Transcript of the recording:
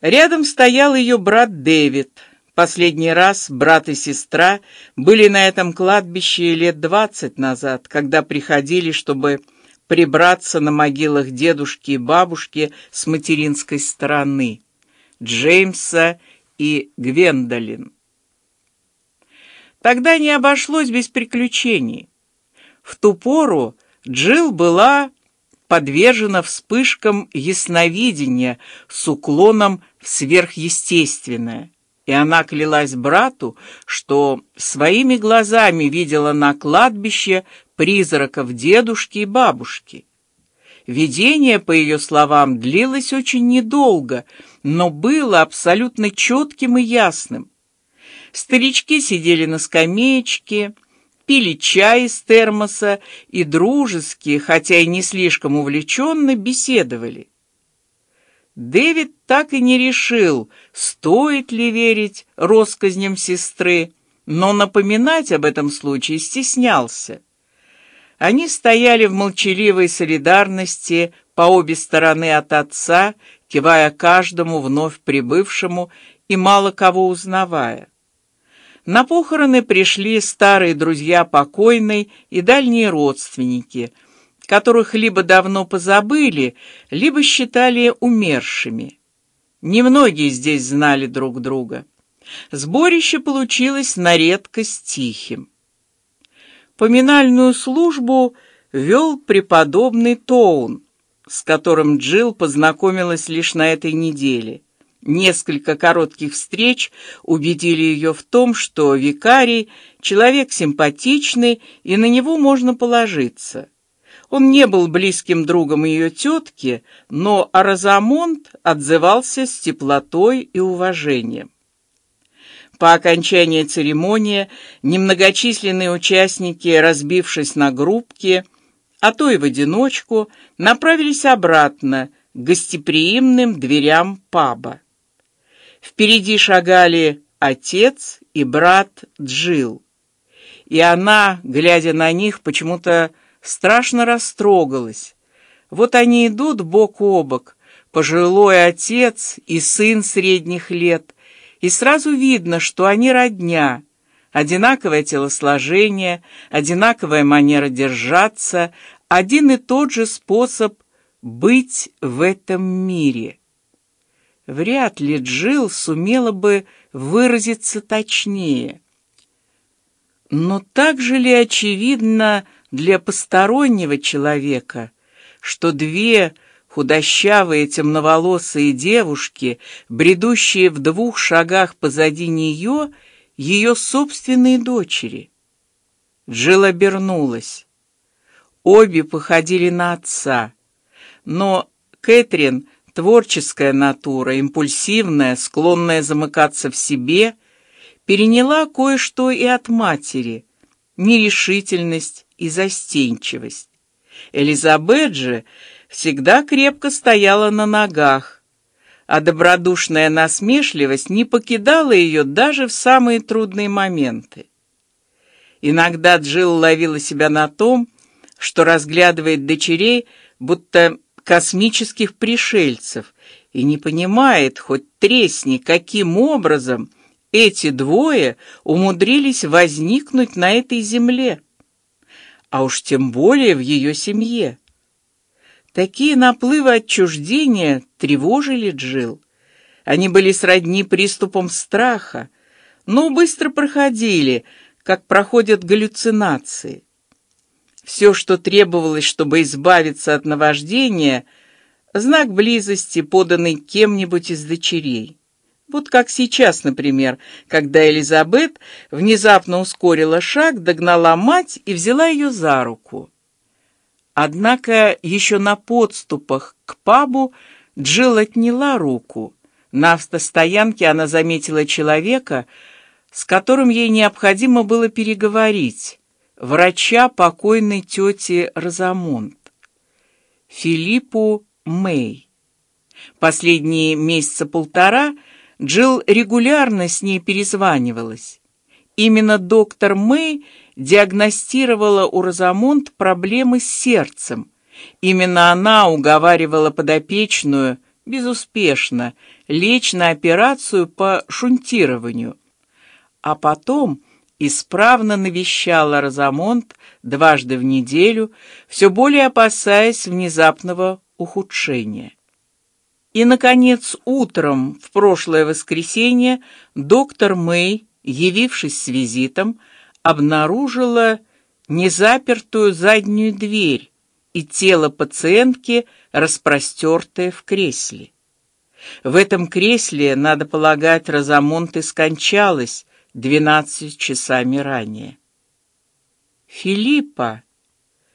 Рядом стоял ее брат Дэвид. Последний раз брат и сестра были на этом кладбище лет двадцать назад, когда приходили, чтобы прибраться на могилах дедушки и бабушки с материнской стороны, Джеймса и Гвендолин. Тогда не обошлось без приключений. В ту пору Джилл была подвержена вспышкам ясновидения с уклоном в сверхъестественное, и она клялась брату, что своими глазами видела на кладбище призраков дедушки и бабушки. Видение, по ее словам, длилось очень недолго, но было абсолютно четким и ясным. Старички сидели на скамеечке, пили чай из термоса и дружески, хотя и не слишком увлеченно, беседовали. Дэвид так и не решил, стоит ли верить россказням сестры, но напоминать об этом случае стеснялся. Они стояли в молчаливой солидарности по обе стороны от отца, кивая каждому вновь прибывшему и мало кого узнавая. На похороны пришли старые друзья покойной и дальние родственники, которых либо давно позабыли, либо считали умершими. Немногие здесь знали друг друга. Сборище получилось на редкость тихим. Поминальную службу вел преподобный Тоун, с которым Джилл познакомилась лишь на этой неделе. Несколько коротких встреч убедили ее в том, что викарий человек симпатичный и на него можно положиться. Он не был близким другом ее тетки, но Аразамонт отзывался с теплотой и уважением. По окончании церемонии немногочисленные участники, разбившись на группки, а то и в одиночку, направились обратно к гостеприимным дверям паба. Впереди шагали отец и брат Джил, и она, глядя на них, почему-то страшно растрогалась. Вот они идут бок о бок, пожилой отец и сын средних лет, и сразу видно, что они родня. Одинаковое телосложение, одинаковая манера держаться, один и тот же способ быть в этом мире. Вряд ли Джил сумела бы выразиться точнее. Но так же ли очевидно для постороннего человека, что две худощавые темноволосые девушки, бредущие в двух шагах позади нее, ее собственные дочери? Джилл обернулась. Обе походили на отца, но Кэтрин Творческая натура, импульсивная, склонная замыкаться в себе, переняла кое-что и от матери: нерешительность и застенчивость. Элизабет же всегда крепко стояла на ногах, а добродушная насмешливость не покидала ее даже в самые трудные моменты. Иногда Джилл ловила себя на том, что разглядывает дочерей, будто космических пришельцев и не понимает, хоть тресни, каким образом эти двое умудрились возникнуть на этой земле, а уж тем более в ее семье. Такие наплывы отчуждения тревожили Джил. Они были сродни приступам страха, но быстро проходили, как проходят галлюцинации. Все, что требовалось, чтобы избавиться от наваждения, знак близости, поданный кем-нибудь из дочерей. Вот как сейчас, например, когда Элизабет внезапно ускорила шаг, догнала мать и взяла ее за руку. Однако еще на подступах к пабу Джилл отняла руку. На автостоянке она заметила человека, с которым ей необходимо было переговорить врача покойной тети Розамонт, Филиппу Мэй. Последние месяца полтора Джилл регулярно с ней перезванивалась. Именно доктор Мэй диагностировала у Розамонт проблемы с сердцем. Именно она уговаривала подопечную безуспешно лечь на операцию по шунтированию, а потом исправно навещала Розамонт дважды в неделю, все более опасаясь внезапного ухудшения. И, наконец, утром в прошлое воскресенье доктор Мэй, явившись с визитом, обнаружила незапертую заднюю дверь и тело пациентки, распростертое в кресле. В этом кресле, надо полагать, Розамонт и скончалась двенадцать часами ранее. Филиппа